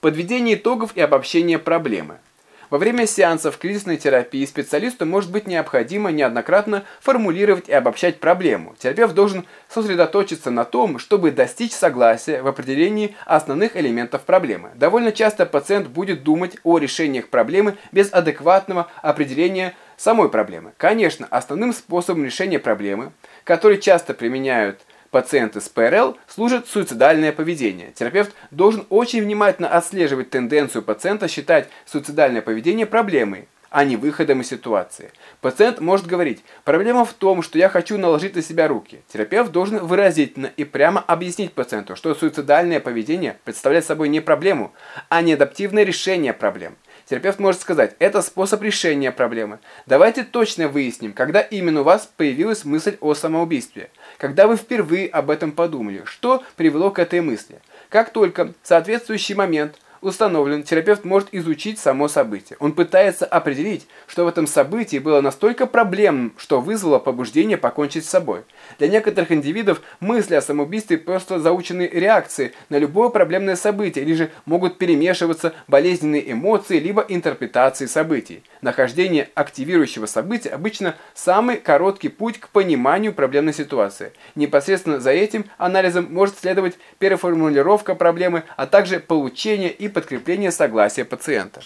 Подведение итогов и обобщение проблемы. Во время сеансов кризисной терапии специалисту может быть необходимо неоднократно формулировать и обобщать проблему. Терапевт должен сосредоточиться на том, чтобы достичь согласия в определении основных элементов проблемы. Довольно часто пациент будет думать о решениях проблемы без адекватного определения самой проблемы. Конечно, основным способом решения проблемы, который часто применяют пациенты с ПРЛ служит суицидальное поведение. Терапевт должен очень внимательно отслеживать тенденцию пациента считать суицидальное поведение проблемой, а не выходом из ситуации. Пациент может говорить, проблема в том, что я хочу наложить на себя руки. Терапевт должен выразительно и прямо объяснить пациенту, что суицидальное поведение представляет собой не проблему, а не адаптивное решение проблем. Терапевт может сказать, это способ решения проблемы. Давайте точно выясним, когда именно у вас появилась мысль о самоубийстве. Когда вы впервые об этом подумали, что привело к этой мысли. Как только соответствующий момент – установлен, терапевт может изучить само событие. Он пытается определить, что в этом событии было настолько проблемным, что вызвало побуждение покончить с собой. Для некоторых индивидов мысли о самоубийстве просто заученные реакции на любое проблемное событие, или же могут перемешиваться болезненные эмоции, либо интерпретации событий. Нахождение активирующего события обычно самый короткий путь к пониманию проблемной ситуации. Непосредственно за этим анализом может следовать переформулировка проблемы, а также получение и подкрепление согласия пациента.